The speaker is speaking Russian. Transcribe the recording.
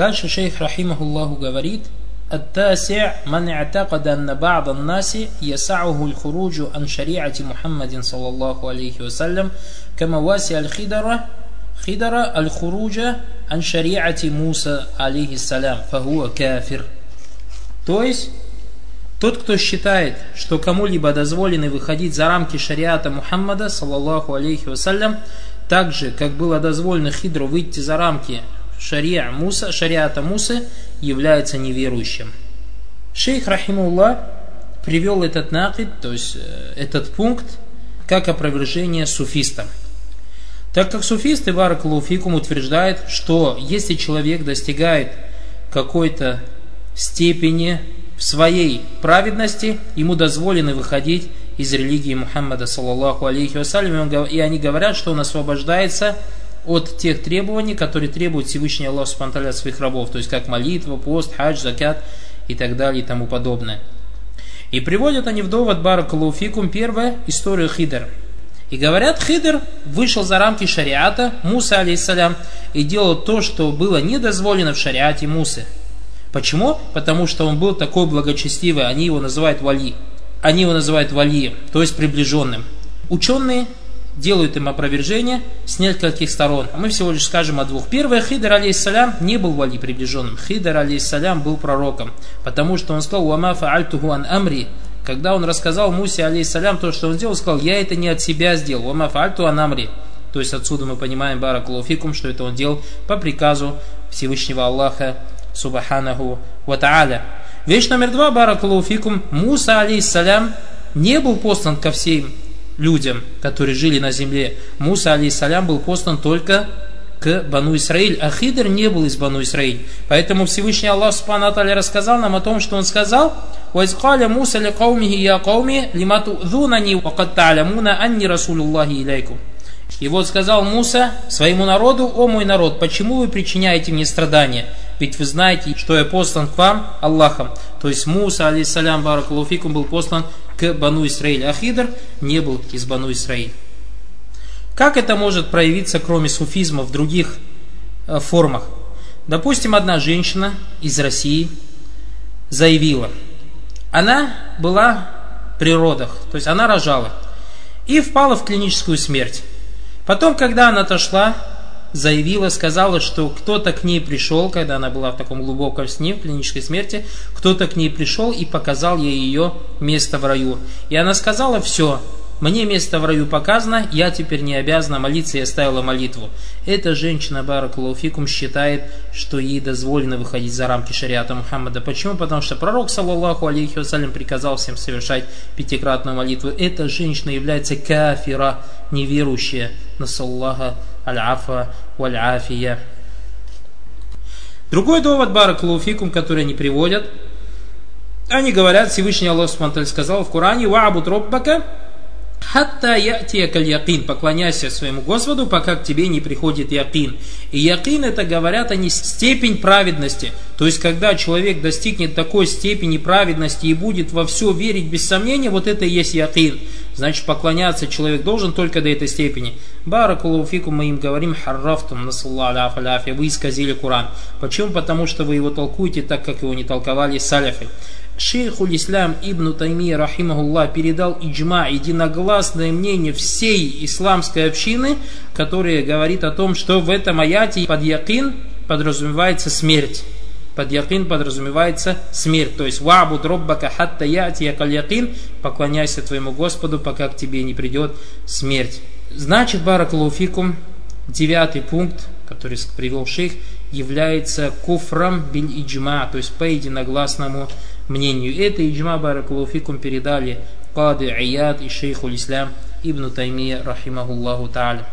Дальше шейх Рахимахуллаху говорит, التاسع من اعتقد أن بعض الناس يسعه الخروج عن شريعة محمد صلى الله عليه وسلم كما واسع الخدرة خدر الخروج عن شريعة موسى عليه السلام فهو كافر То есть, тот, кто считает, что кому-либо дозволено выходить за рамки шариата Мухаммада, саллаллаху алейхи вассалям, так же, как было дозволено Хидру выйти за рамки шариа Муса, шариата Мусы, является неверующим. Шейх Рахимуллах привел этот накид, то есть э, этот пункт, как опровержение суфистам. Так как суфисты Баракалуфикум утверждают, что если человек достигает какой-то степени в своей праведности, ему дозволено выходить из религии Мухаммада, саллаллаху алейхи вассалям, и они говорят, что он освобождается от тех требований, которые требует Всевышний Аллах Субтитры от своих рабов, то есть как молитва, пост, хадж, закят и так далее и тому подобное. И приводят они в довод Баракалуфикум первая история Хидр. И говорят, Хидр вышел за рамки шариата, Муса, алейсалям, и делал то, что было недозволено в шариате Мусы. Почему? Потому что он был такой благочестивый, они его называют вали. Они его называют вали, то есть приближенным. Ученые делают им опровержение с нескольких сторон. Мы всего лишь скажем о двух. Первое, Хидр алейхиссалям не был вали приближенным. Хидр алейхиссалям был пророком, потому что он сказал, «Уама фаальтуху ан амри», когда он рассказал Мусе алейхиссалям то, что он сделал, сказал, я это не от себя сделал, «Уама фаальту ан амри». То есть отсюда мы понимаем, баракулуфикум, что это он делал по приказу Всевышнего Аллаха, субханаху ва. Вещь номер два, баракулуфикум, Муса алейхиссалям не был послан ко всем людям, которые жили на земле. Муса, алейсалям, был послан только к Бану Исраиль, а Хидр не был из Бану Исраиль. Поэтому Всевышний Аллах Субхану Аталя рассказал нам о том, что он сказал, «Вайзкаля Муса ли каумихи я кауми лимату дунани вакат анни расулюллахи иляйкум». И вот сказал Муса своему народу, «О мой народ, почему вы причиняете мне страдания?» Ведь вы знаете, что я послан к вам Аллахом. То есть Муса, алейсалям, баракалуфикум, был послан к Бану Исраиль. А Хидр не был из Бану Исраиль. Как это может проявиться, кроме суфизма, в других э, формах? Допустим, одна женщина из России заявила, она была при родах, то есть она рожала, и впала в клиническую смерть. Потом, когда она отошла, заявила, сказала, что кто-то к ней пришел, когда она была в таком глубоком сне, в клинической смерти, кто-то к ней пришел и показал ей ее место в раю. И она сказала, все, мне место в раю показано, я теперь не обязана молиться, я оставила молитву. Эта женщина, Баракулуфикум, считает, что ей дозволено выходить за рамки шариата Мухаммада. Почему? Потому что пророк, саллаллаху алейхи вассалям, приказал всем совершать пятикратную молитву. Эта женщина является кафира, неверующая, насаллаха аль-афа валь-афия. Другой довод, Баракулуфикум, который они приводят, они говорят, Всевышний Аллах сказал в Коране, «Ва'абуд роббака Хатта ятия каль якин, поклоняйся своему Господу, пока к тебе не приходит якин. И якин это говорят они степень праведности. То есть, когда человек достигнет такой степени праведности и будет во все верить без сомнения, вот это и есть якин. Значит, поклоняться человек должен только до этой степени. Баракулуфику мы им говорим харрафтум насаллаху вы исказили Куран. Почему? Потому что вы его толкуете так, как его не толковали саляфы. Шейхуль Ислам Ибн Тайми, рахимахуллах, передал иджма, единогласное мнение всей исламской общины, которая говорит о том, что в этом аяте под якин подразумевается смерть. Под якин подразумевается смерть. То есть вабуд роббака хатта яти якаль якин, поклоняйся твоему Господу, пока к тебе не придет смерть. Значит, баракалуфикум, девятый пункт, который привел шейх, является куфрам бин иджма, то есть по единогласному мнению. Это иджма баракулуфикум передали Кады Аяд и шейху Ислам Ибн Таймия рахимахуллаху та'аля.